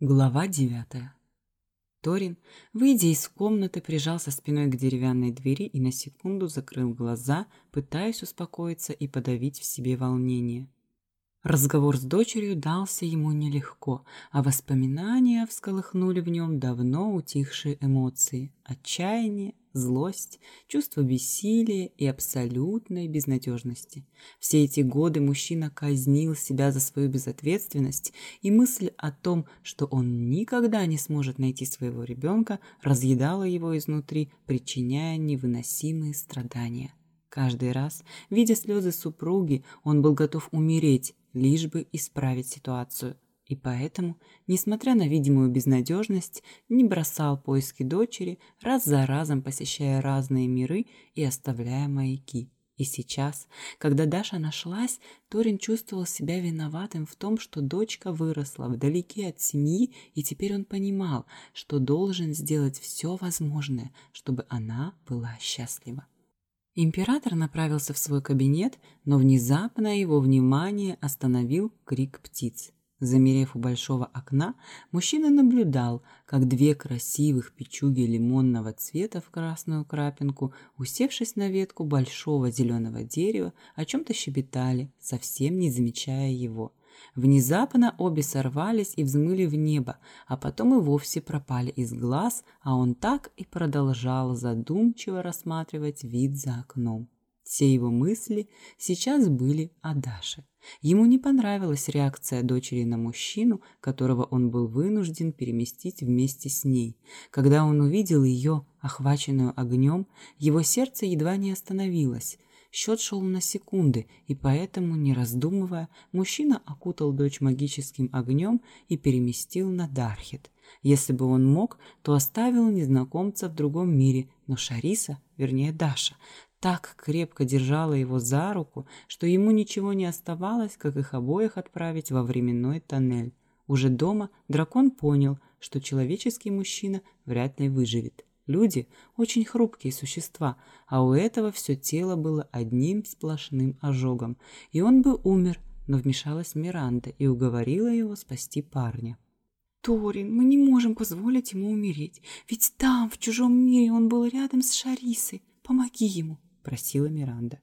Глава девятая. Торин, выйдя из комнаты, прижался спиной к деревянной двери и на секунду закрыл глаза, пытаясь успокоиться и подавить в себе волнение. Разговор с дочерью дался ему нелегко, а воспоминания всколыхнули в нем давно утихшие эмоции – отчаяние, злость, чувство бессилия и абсолютной безнадежности. Все эти годы мужчина казнил себя за свою безответственность, и мысль о том, что он никогда не сможет найти своего ребенка, разъедала его изнутри, причиняя невыносимые страдания. Каждый раз, видя слезы супруги, он был готов умереть, лишь бы исправить ситуацию. И поэтому, несмотря на видимую безнадежность, не бросал поиски дочери, раз за разом посещая разные миры и оставляя маяки. И сейчас, когда Даша нашлась, Торин чувствовал себя виноватым в том, что дочка выросла вдалеке от семьи, и теперь он понимал, что должен сделать все возможное, чтобы она была счастлива. Император направился в свой кабинет, но внезапно его внимание остановил крик птиц. Замерев у большого окна, мужчина наблюдал, как две красивых печуги лимонного цвета в красную крапинку, усевшись на ветку большого зеленого дерева, о чем-то щебетали, совсем не замечая его – Внезапно обе сорвались и взмыли в небо, а потом и вовсе пропали из глаз, а он так и продолжал задумчиво рассматривать вид за окном. Все его мысли сейчас были о Даше. Ему не понравилась реакция дочери на мужчину, которого он был вынужден переместить вместе с ней. Когда он увидел ее, охваченную огнем, его сердце едва не остановилось. Счет шел на секунды, и поэтому, не раздумывая, мужчина окутал дочь магическим огнем и переместил на Дархет. Если бы он мог, то оставил незнакомца в другом мире, но Шариса, вернее Даша, так крепко держала его за руку, что ему ничего не оставалось, как их обоих отправить во временной тоннель. Уже дома дракон понял, что человеческий мужчина вряд ли выживет. Люди – очень хрупкие существа, а у этого все тело было одним сплошным ожогом, и он бы умер, но вмешалась Миранда и уговорила его спасти парня. «Торин, мы не можем позволить ему умереть, ведь там, в чужом мире, он был рядом с Шарисой. Помоги ему», – просила Миранда.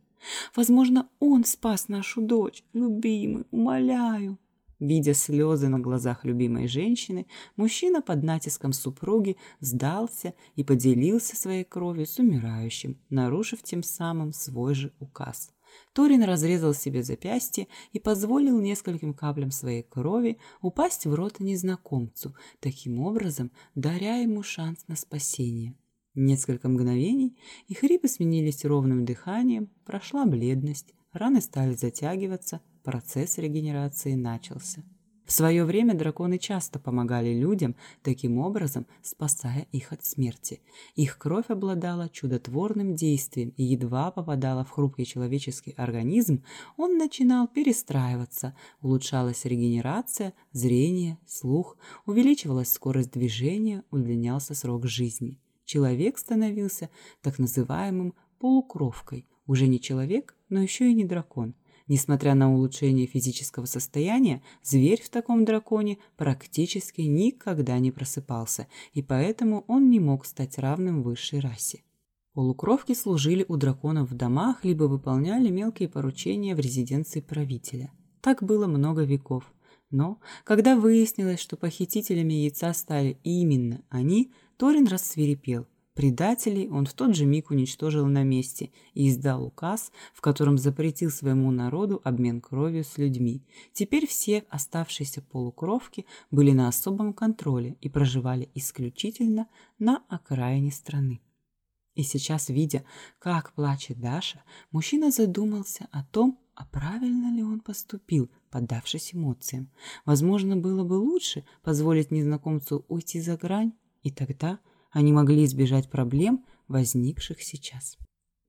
«Возможно, он спас нашу дочь. Любимый, умоляю». Видя слезы на глазах любимой женщины, мужчина под натиском супруги сдался и поделился своей кровью с умирающим, нарушив тем самым свой же указ. Торин разрезал себе запястье и позволил нескольким каплям своей крови упасть в рот незнакомцу, таким образом даря ему шанс на спасение. Несколько мгновений, и хрипы сменились ровным дыханием, прошла бледность, раны стали затягиваться, процесс регенерации начался. В свое время драконы часто помогали людям, таким образом спасая их от смерти. Их кровь обладала чудотворным действием и едва попадала в хрупкий человеческий организм, он начинал перестраиваться, улучшалась регенерация, зрение, слух, увеличивалась скорость движения, удлинялся срок жизни. Человек становился так называемым полукровкой, уже не человек, но еще и не дракон. Несмотря на улучшение физического состояния, зверь в таком драконе практически никогда не просыпался, и поэтому он не мог стать равным высшей расе. Полукровки служили у драконов в домах, либо выполняли мелкие поручения в резиденции правителя. Так было много веков. Но, когда выяснилось, что похитителями яйца стали именно они, Торин рассверепел – Предателей он в тот же миг уничтожил на месте и издал указ, в котором запретил своему народу обмен кровью с людьми. Теперь все оставшиеся полукровки были на особом контроле и проживали исключительно на окраине страны. И сейчас, видя, как плачет Даша, мужчина задумался о том, а правильно ли он поступил, поддавшись эмоциям. Возможно, было бы лучше позволить незнакомцу уйти за грань, и тогда – они могли избежать проблем, возникших сейчас.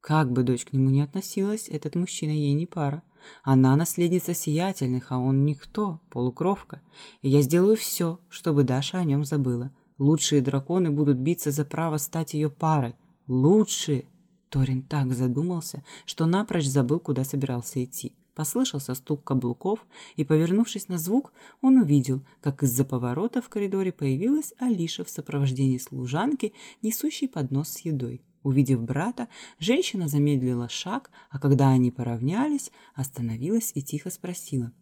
Как бы дочь к нему ни относилась, этот мужчина ей не пара. Она наследница сиятельных, а он никто, полукровка. И я сделаю все, чтобы Даша о нем забыла. Лучшие драконы будут биться за право стать ее парой. Лучшие! Торин так задумался, что напрочь забыл, куда собирался идти. Послышался стук каблуков, и, повернувшись на звук, он увидел, как из-за поворота в коридоре появилась Алиша в сопровождении служанки, несущей поднос с едой. Увидев брата, женщина замедлила шаг, а когда они поравнялись, остановилась и тихо спросила.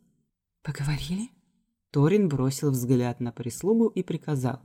«Поговорили?» Торин бросил взгляд на прислугу и приказал.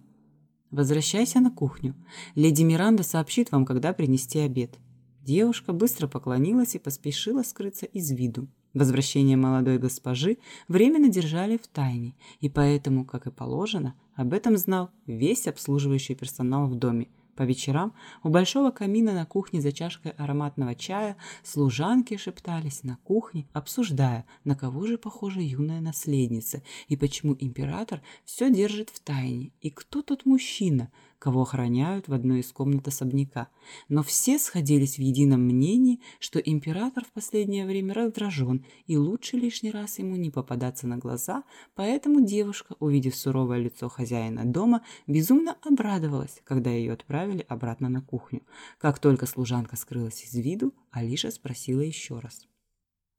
«Возвращайся на кухню. Леди Миранда сообщит вам, когда принести обед». Девушка быстро поклонилась и поспешила скрыться из виду. Возвращение молодой госпожи временно держали в тайне, и поэтому, как и положено, об этом знал весь обслуживающий персонал в доме, по вечерам у большого камина на кухне за чашкой ароматного чая служанки шептались на кухне, обсуждая, на кого же похожа юная наследница и почему император все держит в тайне, и кто тот мужчина, кого охраняют в одной из комнат особняка. Но все сходились в едином мнении, что император в последнее время раздражен, и лучше лишний раз ему не попадаться на глаза, поэтому девушка, увидев суровое лицо хозяина дома, безумно обрадовалась, когда ее отправили обратно на кухню. Как только служанка скрылась из виду, Алиша спросила еще раз.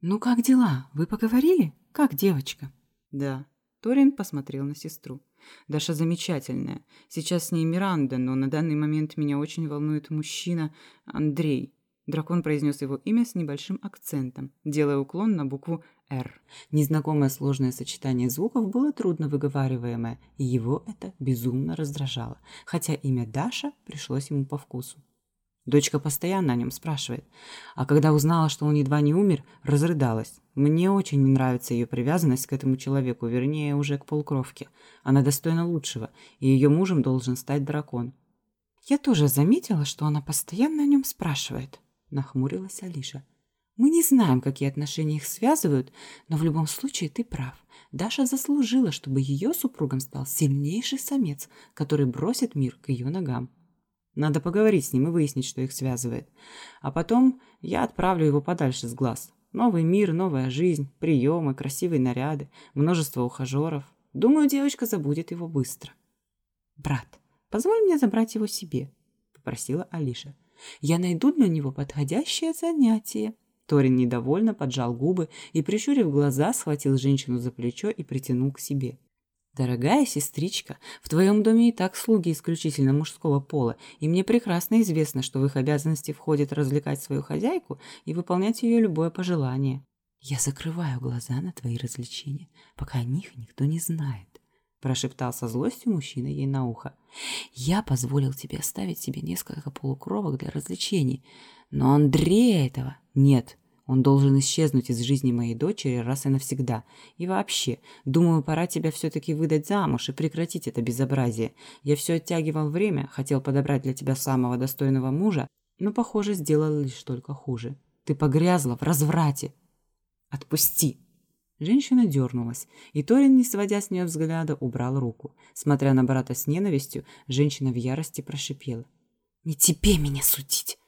«Ну как дела? Вы поговорили? Как девочка?» «Да». Торин посмотрел на сестру. Даша замечательная. Сейчас с ней Миранда, но на данный момент меня очень волнует мужчина Андрей. Дракон произнес его имя с небольшим акцентом, делая уклон на букву «Р». Незнакомое сложное сочетание звуков было трудно выговариваемое, и его это безумно раздражало, хотя имя Даша пришлось ему по вкусу. Дочка постоянно о нем спрашивает. А когда узнала, что он едва не умер, разрыдалась. Мне очень не нравится ее привязанность к этому человеку, вернее, уже к полукровке. Она достойна лучшего, и ее мужем должен стать дракон. «Я тоже заметила, что она постоянно о нем спрашивает», — нахмурилась Алиша. «Мы не знаем, какие отношения их связывают, но в любом случае ты прав. Даша заслужила, чтобы ее супругом стал сильнейший самец, который бросит мир к ее ногам. Надо поговорить с ним и выяснить, что их связывает. А потом я отправлю его подальше с глаз. Новый мир, новая жизнь, приемы, красивые наряды, множество ухажеров. Думаю, девочка забудет его быстро. «Брат, позволь мне забрать его себе», — попросила Алиша. «Я найду для него подходящее занятие». Торин недовольно поджал губы и, прищурив глаза, схватил женщину за плечо и притянул к себе. «Дорогая сестричка, в твоем доме и так слуги исключительно мужского пола, и мне прекрасно известно, что в их обязанности входит развлекать свою хозяйку и выполнять ее любое пожелание. Я закрываю глаза на твои развлечения, пока о них никто не знает», – прошептал со злостью мужчина ей на ухо. «Я позволил тебе оставить себе несколько полукровок для развлечений, но Андрея этого нет». Он должен исчезнуть из жизни моей дочери раз и навсегда. И вообще, думаю, пора тебя все-таки выдать замуж и прекратить это безобразие. Я все оттягивал время, хотел подобрать для тебя самого достойного мужа, но, похоже, сделал лишь только хуже. Ты погрязла в разврате. Отпусти!» Женщина дернулась, и Торин, не сводя с нее взгляда, убрал руку. Смотря на брата с ненавистью, женщина в ярости прошипела. «Не тебе меня судить!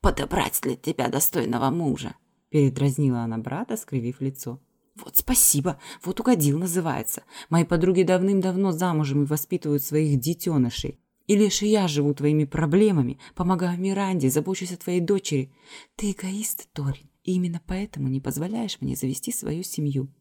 Подобрать для тебя достойного мужа!» Передразнила она брата, скривив лицо. «Вот спасибо, вот угодил называется. Мои подруги давным-давно замужем и воспитывают своих детенышей. И лишь я живу твоими проблемами, помогаю Миранде, забочусь о твоей дочери. Ты эгоист, Торин, и именно поэтому не позволяешь мне завести свою семью».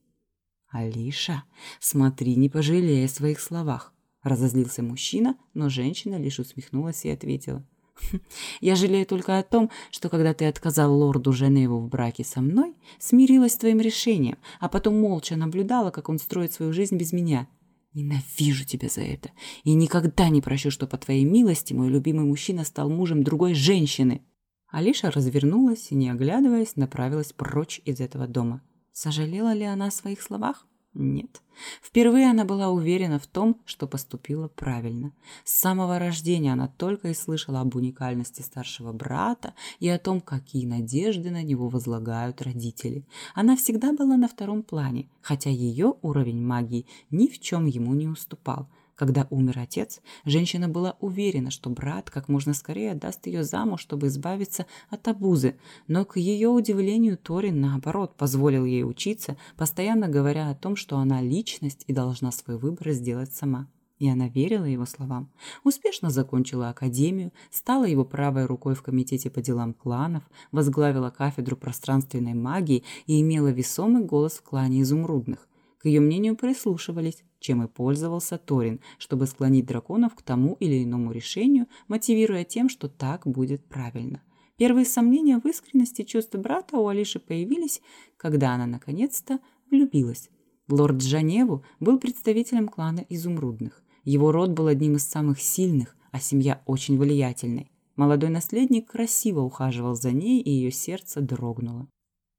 «Алиша, смотри, не пожалея о своих словах», — разозлился мужчина, но женщина лишь усмехнулась и ответила. Я жалею только о том, что когда ты отказал лорду Женеву в браке со мной, смирилась с твоим решением, а потом молча наблюдала, как он строит свою жизнь без меня. Ненавижу тебя за это и никогда не прощу, что по твоей милости мой любимый мужчина стал мужем другой женщины. Алиша развернулась и, не оглядываясь, направилась прочь из этого дома. Сожалела ли она о своих словах? Нет. Впервые она была уверена в том, что поступила правильно. С самого рождения она только и слышала об уникальности старшего брата и о том, какие надежды на него возлагают родители. Она всегда была на втором плане, хотя ее уровень магии ни в чем ему не уступал – когда умер отец, женщина была уверена, что брат как можно скорее отдаст ее замуж, чтобы избавиться от обузы, но к ее удивлению Торин, наоборот, позволил ей учиться, постоянно говоря о том, что она личность и должна свой выбор сделать сама. И она верила его словам. Успешно закончила академию, стала его правой рукой в комитете по делам кланов, возглавила кафедру пространственной магии и имела весомый голос в клане изумрудных. К ее мнению прислушивались, чем и пользовался Торин, чтобы склонить драконов к тому или иному решению, мотивируя тем, что так будет правильно. Первые сомнения в искренности чувств брата у Алиши появились, когда она наконец-то влюбилась. Лорд Джаневу был представителем клана изумрудных. Его род был одним из самых сильных, а семья очень влиятельной. Молодой наследник красиво ухаживал за ней, и ее сердце дрогнуло.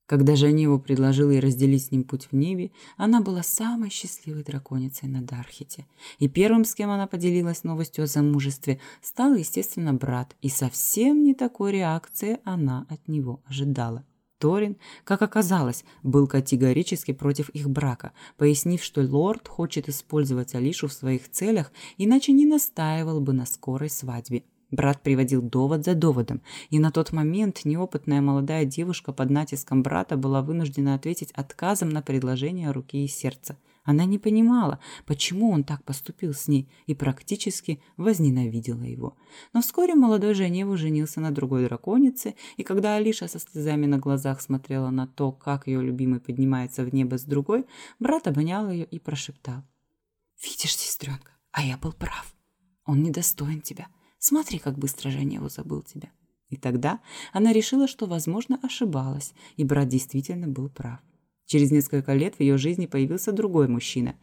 Когда Жаневу предложил ей разделить с ним путь в небе, она была самой счастливой драконицей на Дархите. И первым, с кем она поделилась новостью о замужестве, стал, естественно, брат, и совсем не такой реакции она от него ожидала. Торин, как оказалось, был категорически против их брака, пояснив, что лорд хочет использовать Алишу в своих целях, иначе не настаивал бы на скорой свадьбе. Брат приводил довод за доводом, и на тот момент неопытная молодая девушка под натиском брата была вынуждена ответить отказом на предложение руки и сердца. Она не понимала, почему он так поступил с ней, и практически возненавидела его. Но вскоре молодой Женеву женился на другой драконице, и когда Алиша со слезами на глазах смотрела на то, как ее любимый поднимается в небо с другой, брат обнял ее и прошептал. «Видишь, сестренка, а я был прав. Он недостоин тебя. Смотри, как быстро Женеву забыл тебя». И тогда она решила, что, возможно, ошибалась, и брат действительно был прав. Через несколько лет в ее жизни появился другой мужчина.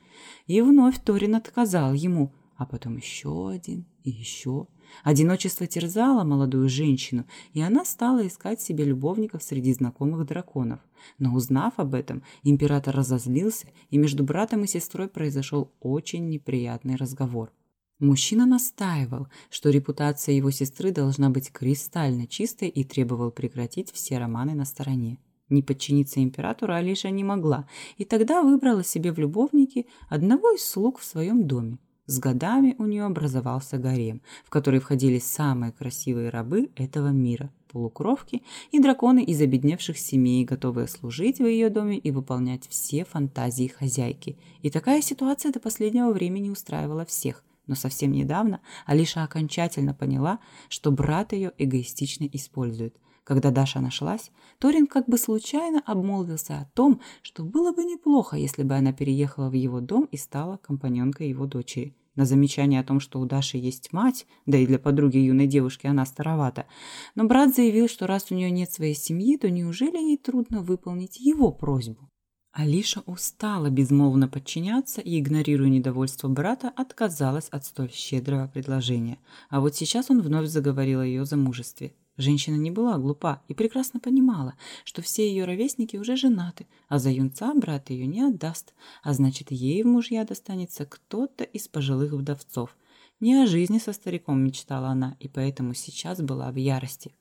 И вновь Торин отказал ему, а потом еще один и еще. Одиночество терзало молодую женщину, и она стала искать себе любовников среди знакомых драконов. Но узнав об этом, император разозлился, и между братом и сестрой произошел очень неприятный разговор. Мужчина настаивал, что репутация его сестры должна быть кристально чистой и требовал прекратить все романы на стороне. Не подчиниться императору Алиша не могла, и тогда выбрала себе в любовники одного из слуг в своем доме. С годами у нее образовался гарем, в который входили самые красивые рабы этого мира, полукровки и драконы из обедневших семей, готовые служить в ее доме и выполнять все фантазии хозяйки. И такая ситуация до последнего времени устраивала всех. Но совсем недавно Алиша окончательно поняла, что брат ее эгоистично использует – когда Даша нашлась, Торин как бы случайно обмолвился о том, что было бы неплохо, если бы она переехала в его дом и стала компаньонкой его дочери. На замечание о том, что у Даши есть мать, да и для подруги юной девушки она старовата, но брат заявил, что раз у нее нет своей семьи, то неужели ей трудно выполнить его просьбу? Алиша устала безмолвно подчиняться и, игнорируя недовольство брата, отказалась от столь щедрого предложения. А вот сейчас он вновь заговорил о ее замужестве. Женщина не была глупа и прекрасно понимала, что все ее ровесники уже женаты, а за юнца брат ее не отдаст, а значит, ей в мужья достанется кто-то из пожилых вдовцов. Не о жизни со стариком мечтала она, и поэтому сейчас была в ярости.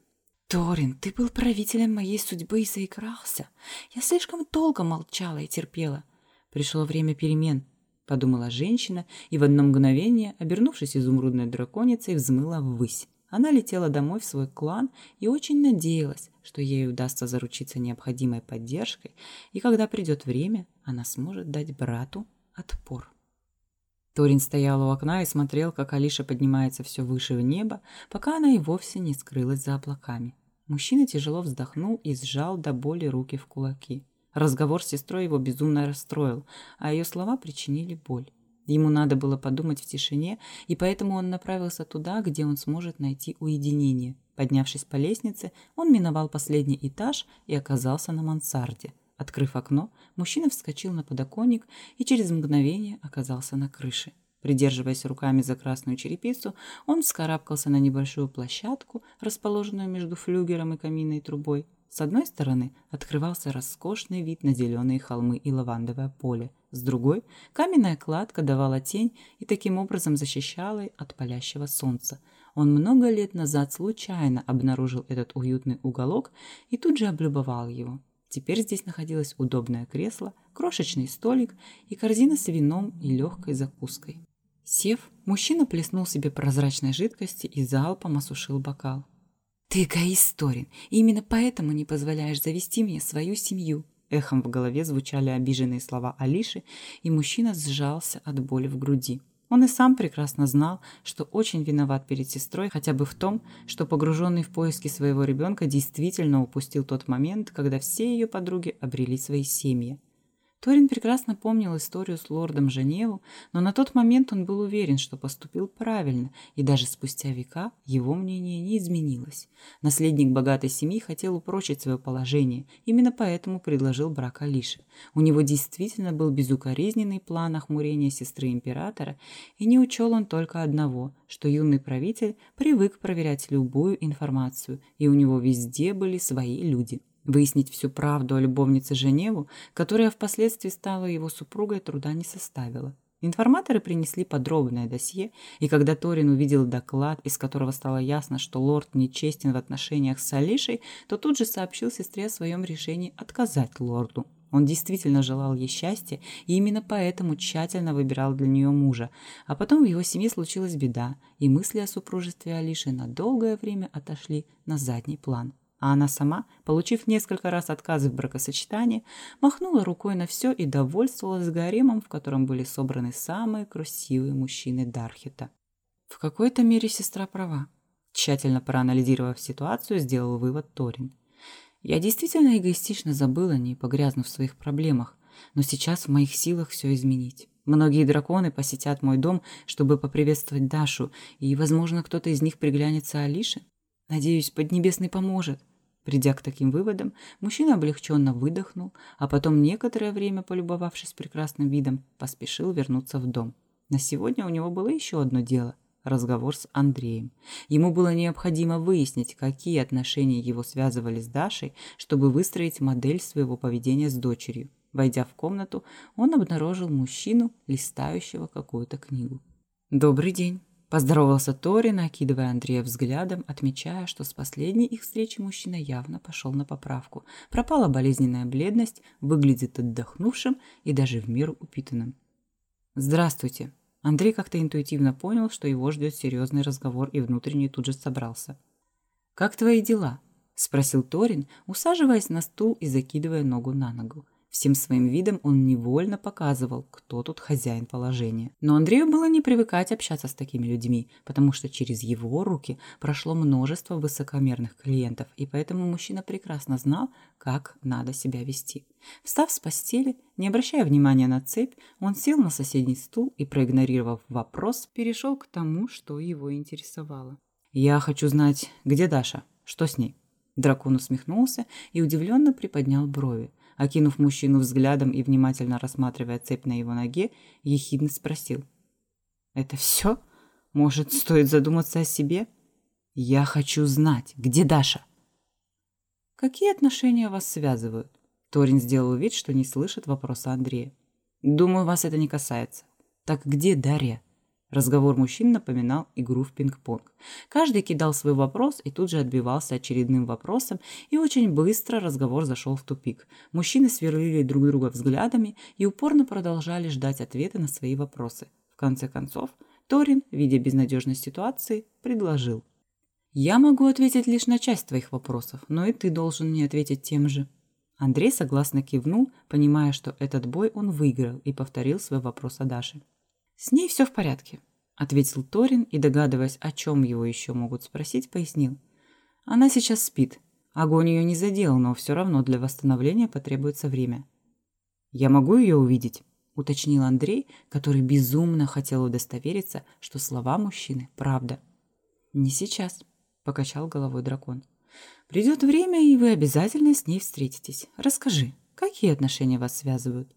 «Торин, ты был правителем моей судьбы и заигрался. Я слишком долго молчала и терпела. Пришло время перемен», — подумала женщина, и в одно мгновение, обернувшись изумрудной драконицей, взмыла ввысь. Она летела домой в свой клан и очень надеялась, что ей удастся заручиться необходимой поддержкой, и когда придет время, она сможет дать брату отпор. Торин стоял у окна и смотрел, как Алиша поднимается все выше в небо, пока она и вовсе не скрылась за облаками. Мужчина тяжело вздохнул и сжал до боли руки в кулаки. Разговор с сестрой его безумно расстроил, а ее слова причинили боль. Ему надо было подумать в тишине, и поэтому он направился туда, где он сможет найти уединение. Поднявшись по лестнице, он миновал последний этаж и оказался на мансарде. Открыв окно, мужчина вскочил на подоконник и через мгновение оказался на крыше. Придерживаясь руками за красную черепицу, он вскарабкался на небольшую площадку, расположенную между флюгером и каминной трубой. С одной стороны открывался роскошный вид на зеленые холмы и лавандовое поле. С другой каменная кладка давала тень и таким образом защищала от палящего солнца. Он много лет назад случайно обнаружил этот уютный уголок и тут же облюбовал его. Теперь здесь находилось удобное кресло, крошечный столик и корзина с вином и легкой закуской. Сев, мужчина плеснул себе прозрачной жидкости и залпом осушил бокал. «Ты эгоист, и именно поэтому не позволяешь завести мне свою семью». Эхом в голове звучали обиженные слова Алиши, и мужчина сжался от боли в груди. Он и сам прекрасно знал, что очень виноват перед сестрой хотя бы в том, что погруженный в поиски своего ребенка действительно упустил тот момент, когда все ее подруги обрели свои семьи. Торин прекрасно помнил историю с лордом Женеву, но на тот момент он был уверен, что поступил правильно, и даже спустя века его мнение не изменилось. Наследник богатой семьи хотел упрочить свое положение, именно поэтому предложил брак Алише. У него действительно был безукоризненный план охмурения сестры императора, и не учел он только одного, что юный правитель привык проверять любую информацию, и у него везде были свои люди. Выяснить всю правду о любовнице Женеву, которая впоследствии стала его супругой, труда не составило. Информаторы принесли подробное досье, и когда Торин увидел доклад, из которого стало ясно, что лорд нечестен в отношениях с Алишей, то тут же сообщил сестре о своем решении отказать лорду. Он действительно желал ей счастья и именно поэтому тщательно выбирал для нее мужа. А потом в его семье случилась беда, и мысли о супружестве Алиши на долгое время отошли на задний план а она сама, получив несколько раз отказы в бракосочетании, махнула рукой на все и довольствовалась гаремом, в котором были собраны самые красивые мужчины Дархита. В какой-то мере сестра права. Тщательно проанализировав ситуацию, сделал вывод Торин. Я действительно эгоистично забыла, не погрязнув в своих проблемах, но сейчас в моих силах все изменить. Многие драконы посетят мой дом, чтобы поприветствовать Дашу, и, возможно, кто-то из них приглянется Алише. Надеюсь, Поднебесный поможет. Придя к таким выводам, мужчина облегченно выдохнул, а потом, некоторое время полюбовавшись прекрасным видом, поспешил вернуться в дом. На сегодня у него было еще одно дело – разговор с Андреем. Ему было необходимо выяснить, какие отношения его связывали с Дашей, чтобы выстроить модель своего поведения с дочерью. Войдя в комнату, он обнаружил мужчину, листающего какую-то книгу. «Добрый день!» Поздоровался Тори, накидывая Андрея взглядом, отмечая, что с последней их встречи мужчина явно пошел на поправку. Пропала болезненная бледность, выглядит отдохнувшим и даже в меру упитанным. «Здравствуйте». Андрей как-то интуитивно понял, что его ждет серьезный разговор и внутренне тут же собрался. «Как твои дела?» – спросил Торин, усаживаясь на стул и закидывая ногу на ногу. Всем своим видом он невольно показывал, кто тут хозяин положения. Но Андрею было не привыкать общаться с такими людьми, потому что через его руки прошло множество высокомерных клиентов, и поэтому мужчина прекрасно знал, как надо себя вести. Встав с постели, не обращая внимания на цепь, он сел на соседний стул и, проигнорировав вопрос, перешел к тому, что его интересовало. «Я хочу знать, где Даша? Что с ней?» Дракон усмехнулся и удивленно приподнял брови. Окинув мужчину взглядом и внимательно рассматривая цепь на его ноге, ехидно спросил. «Это все? Может, стоит задуматься о себе? Я хочу знать, где Даша?» «Какие отношения вас связывают?» Торин сделал вид, что не слышит вопроса Андрея. «Думаю, вас это не касается. Так где Дарья?» Разговор мужчин напоминал игру в пинг-понг. Каждый кидал свой вопрос и тут же отбивался очередным вопросом, и очень быстро разговор зашел в тупик. Мужчины сверлили друг друга взглядами и упорно продолжали ждать ответа на свои вопросы. В конце концов, Торин, видя безнадежность ситуации, предложил. «Я могу ответить лишь на часть твоих вопросов, но и ты должен мне ответить тем же». Андрей согласно кивнул, понимая, что этот бой он выиграл, и повторил свой вопрос о Даше. «С ней все в порядке», — ответил Торин и, догадываясь, о чем его еще могут спросить, пояснил. «Она сейчас спит. Огонь ее не задел, но все равно для восстановления потребуется время». «Я могу ее увидеть?» — уточнил Андрей, который безумно хотел удостовериться, что слова мужчины — правда. «Не сейчас», — покачал головой дракон. «Придет время, и вы обязательно с ней встретитесь. Расскажи, какие отношения вас связывают?»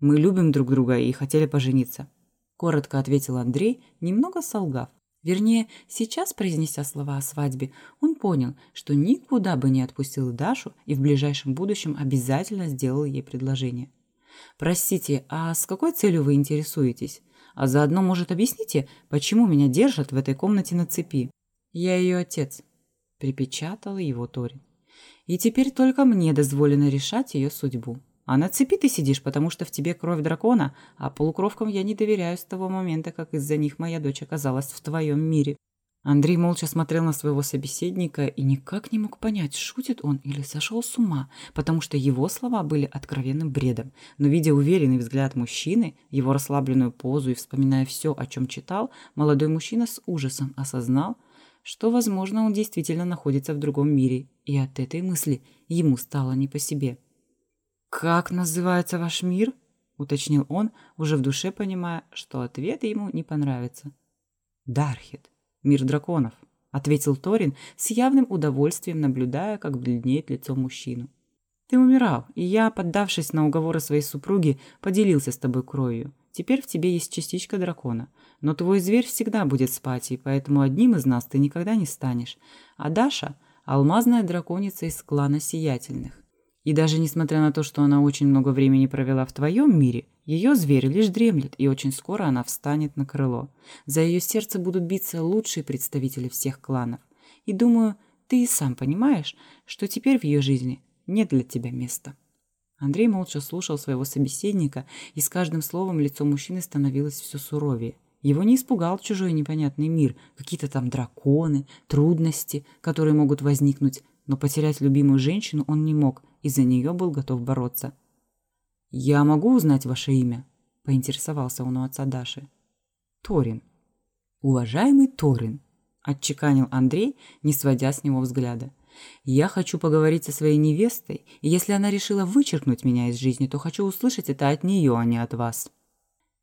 Мы любим друг друга и хотели пожениться», – коротко ответил Андрей, немного солгав. Вернее, сейчас, произнеся слова о свадьбе, он понял, что никуда бы не отпустил Дашу и в ближайшем будущем обязательно сделал ей предложение. «Простите, а с какой целью вы интересуетесь? А заодно, может, объясните, почему меня держат в этой комнате на цепи?» «Я ее отец», – припечатал его Торин. «И теперь только мне дозволено решать ее судьбу». А на цепи ты сидишь, потому что в тебе кровь дракона, а полукровкам я не доверяю с того момента, как из-за них моя дочь оказалась в твоем мире. Андрей молча смотрел на своего собеседника и никак не мог понять, шутит он или сошел с ума, потому что его слова были откровенным бредом. Но видя уверенный взгляд мужчины, его расслабленную позу и вспоминая все, о чем читал, молодой мужчина с ужасом осознал, что, возможно, он действительно находится в другом мире, и от этой мысли ему стало не по себе. «Как называется ваш мир?» — уточнил он, уже в душе понимая, что ответ ему не понравится. «Дархет», «Мир драконов», — ответил Торин с явным удовольствием, наблюдая, как бледнеет лицо мужчину. «Ты умирал, и я, поддавшись на уговоры своей супруги, поделился с тобой кровью. Теперь в тебе есть частичка дракона. Но твой зверь всегда будет спать, и поэтому одним из нас ты никогда не станешь. А Даша — алмазная драконица из клана Сиятельных. И даже несмотря на то, что она очень много времени провела в твоем мире, ее зверь лишь дремлет, и очень скоро она встанет на крыло. За ее сердце будут биться лучшие представители всех кланов. И думаю, ты и сам понимаешь, что теперь в ее жизни нет для тебя места. Андрей молча слушал своего собеседника, и с каждым словом лицо мужчины становилось все суровее. Его не испугал чужой непонятный мир, какие-то там драконы, трудности, которые могут возникнуть, но потерять любимую женщину он не мог, и за нее был готов бороться. «Я могу узнать ваше имя?» – поинтересовался он у отца Даши. «Торин». «Уважаемый Торин», – отчеканил Андрей, не сводя с него взгляда. «Я хочу поговорить со своей невестой, и если она решила вычеркнуть меня из жизни, то хочу услышать это от нее, а не от вас».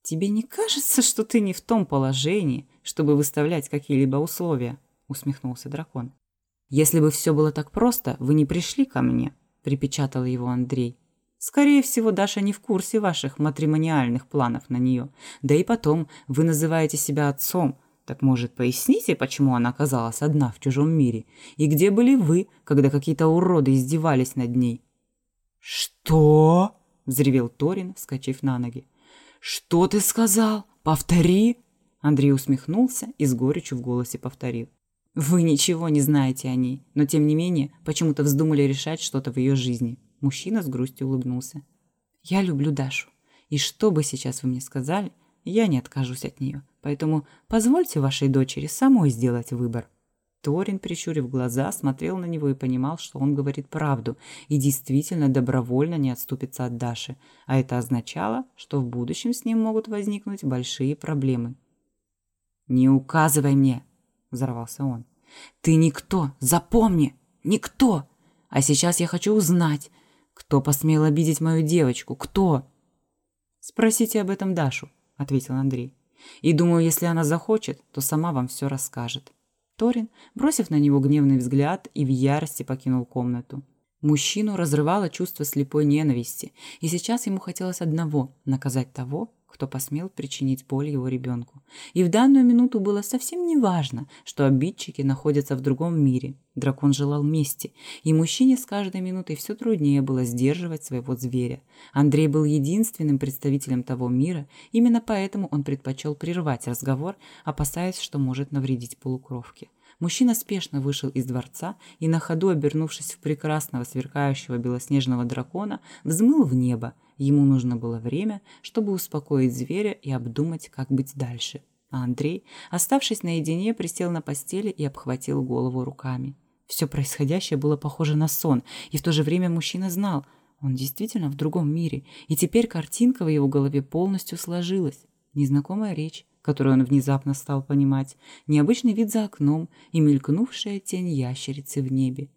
«Тебе не кажется, что ты не в том положении, чтобы выставлять какие-либо условия?» – усмехнулся дракон. «Если бы все было так просто, вы не пришли ко мне», – припечатал его Андрей. Скорее всего, Даша не в курсе ваших матримониальных планов на нее. Да и потом, вы называете себя отцом. Так, может, поясните, почему она оказалась одна в чужом мире? И где были вы, когда какие-то уроды издевались над ней?» «Что?» — взревел Торин, вскочив на ноги. «Что ты сказал? Повтори!» Андрей усмехнулся и с горечью в голосе повторил. «Вы ничего не знаете о ней, но тем не менее почему-то вздумали решать что-то в ее жизни. Мужчина с грустью улыбнулся. «Я люблю Дашу. И что бы сейчас вы мне сказали, я не откажусь от нее. Поэтому позвольте вашей дочери самой сделать выбор». Торин, прищурив глаза, смотрел на него и понимал, что он говорит правду и действительно добровольно не отступится от Даши, а это означало, что в будущем с ним могут возникнуть большие проблемы. «Не указывай мне!» – взорвался он. «Ты никто! Запомни! Никто! А сейчас я хочу узнать, кто посмел обидеть мою девочку? Кто? Спросите об этом Дашу, ответил Андрей. И думаю, если она захочет, то сама вам все расскажет. Торин, бросив на него гневный взгляд, и в ярости покинул комнату. Мужчину разрывало чувство слепой ненависти, и сейчас ему хотелось одного – наказать того, кто посмел причинить боль его ребенку. И в данную минуту было совсем не важно, что обидчики находятся в другом мире. Дракон желал мести, и мужчине с каждой минутой все труднее было сдерживать своего зверя. Андрей был единственным представителем того мира, именно поэтому он предпочел прервать разговор, опасаясь, что может навредить полукровке. Мужчина спешно вышел из дворца и на ходу, обернувшись в прекрасного сверкающего белоснежного дракона, взмыл в небо, Ему нужно было время, чтобы успокоить зверя и обдумать, как быть дальше. А Андрей, оставшись наедине, присел на постели и обхватил голову руками. Все происходящее было похоже на сон, и в то же время мужчина знал, он действительно в другом мире, и теперь картинка в его голове полностью сложилась. Незнакомая речь, которую он внезапно стал понимать, необычный вид за окном и мелькнувшая тень ящерицы в небе.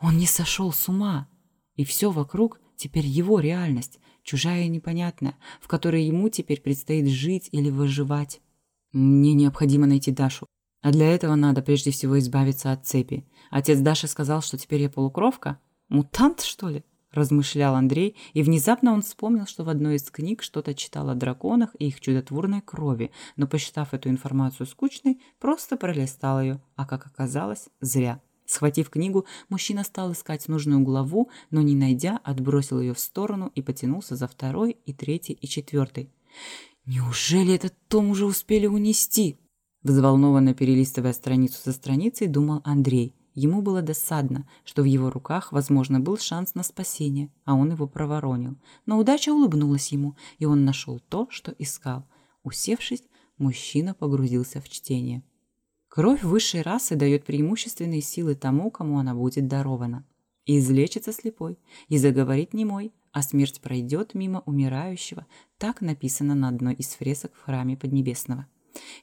Он не сошел с ума, и все вокруг теперь его реальность, чужая и непонятная, в которой ему теперь предстоит жить или выживать. Мне необходимо найти Дашу. А для этого надо прежде всего избавиться от цепи. Отец Даши сказал, что теперь я полукровка? Мутант, что ли? Размышлял Андрей, и внезапно он вспомнил, что в одной из книг что-то читал о драконах и их чудотворной крови, но, посчитав эту информацию скучной, просто пролистал ее, а, как оказалось, зря. Схватив книгу, мужчина стал искать нужную главу, но не найдя, отбросил ее в сторону и потянулся за второй и третий и четвертый. «Неужели этот том уже успели унести?» Взволнованно перелистывая страницу за страницей, думал Андрей. Ему было досадно, что в его руках, возможно, был шанс на спасение, а он его проворонил. Но удача улыбнулась ему, и он нашел то, что искал. Усевшись, мужчина погрузился в чтение. Кровь высшей расы дает преимущественные силы тому, кому она будет дарована. И излечится слепой, и заговорит немой, а смерть пройдет мимо умирающего, так написано на одной из фресок в храме Поднебесного.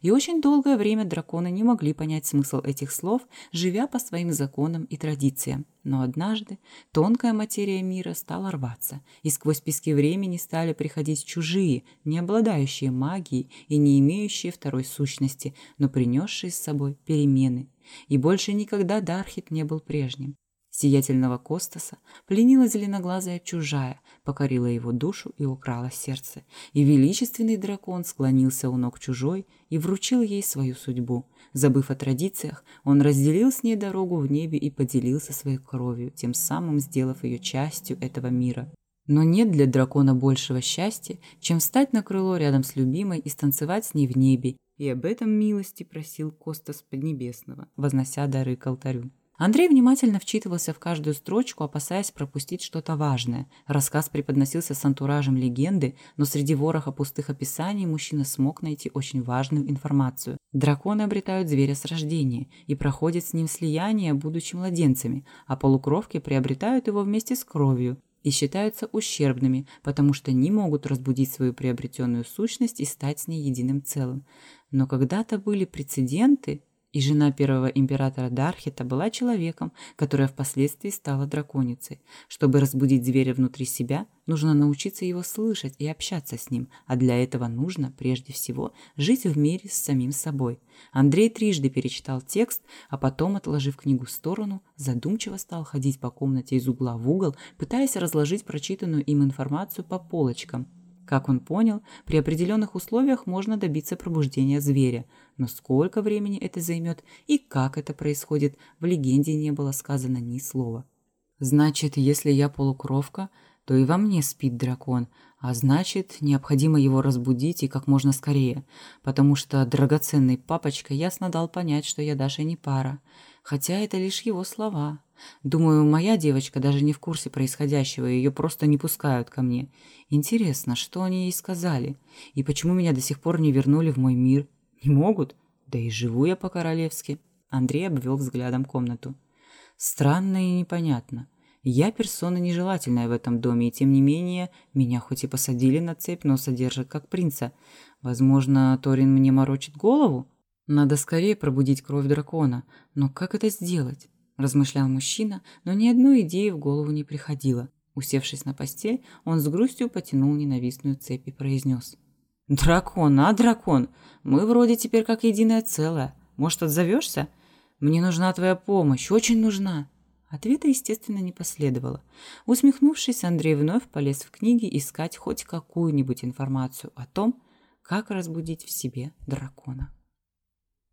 И очень долгое время драконы не могли понять смысл этих слов, живя по своим законам и традициям. Но однажды тонкая материя мира стала рваться, и сквозь пески времени стали приходить чужие, не обладающие магией и не имеющие второй сущности, но принесшие с собой перемены. И больше никогда Дархит не был прежним. Сиятельного Костаса пленила зеленоглазая чужая, покорила его душу и украла сердце. И величественный дракон склонился у ног чужой и вручил ей свою судьбу. Забыв о традициях, он разделил с ней дорогу в небе и поделился своей кровью, тем самым сделав ее частью этого мира. Но нет для дракона большего счастья, чем встать на крыло рядом с любимой и станцевать с ней в небе. И об этом милости просил Костас Поднебесного, вознося дары к алтарю. Андрей внимательно вчитывался в каждую строчку, опасаясь пропустить что-то важное. Рассказ преподносился с антуражем легенды, но среди вороха пустых описаний мужчина смог найти очень важную информацию. Драконы обретают зверя с рождения и проходят с ним слияние, будучи младенцами, а полукровки приобретают его вместе с кровью и считаются ущербными, потому что не могут разбудить свою приобретенную сущность и стать с ней единым целым. Но когда-то были прецеденты, и жена первого императора Дархита была человеком, которая впоследствии стала драконицей. Чтобы разбудить зверя внутри себя, нужно научиться его слышать и общаться с ним, а для этого нужно, прежде всего, жить в мире с самим собой. Андрей трижды перечитал текст, а потом, отложив книгу в сторону, задумчиво стал ходить по комнате из угла в угол, пытаясь разложить прочитанную им информацию по полочкам – как он понял, при определенных условиях можно добиться пробуждения зверя, но сколько времени это займет и как это происходит, в легенде не было сказано ни слова. Значит, если я полукровка, то и во мне спит дракон, а значит, необходимо его разбудить и как можно скорее, потому что драгоценный папочка ясно дал понять, что я даже не пара, хотя это лишь его слова. Думаю, моя девочка даже не в курсе происходящего, ее просто не пускают ко мне. Интересно, что они ей сказали? И почему меня до сих пор не вернули в мой мир? Не могут? Да и живу я по-королевски. Андрей обвел взглядом комнату. Странно и непонятно. Я персона нежелательная в этом доме, и тем не менее, меня хоть и посадили на цепь, но содержат как принца. Возможно, Торин мне морочит голову? Надо скорее пробудить кровь дракона. Но как это сделать? Размышлял мужчина, но ни одной идеи в голову не приходило. Усевшись на постель, он с грустью потянул ненавистную цепь и произнес. «Дракон, а дракон? Мы вроде теперь как единое целое. Может, отзовешься? Мне нужна твоя помощь, очень нужна». Ответа, естественно, не последовало. Усмехнувшись, Андрей вновь полез в книги искать хоть какую-нибудь информацию о том, как разбудить в себе дракона.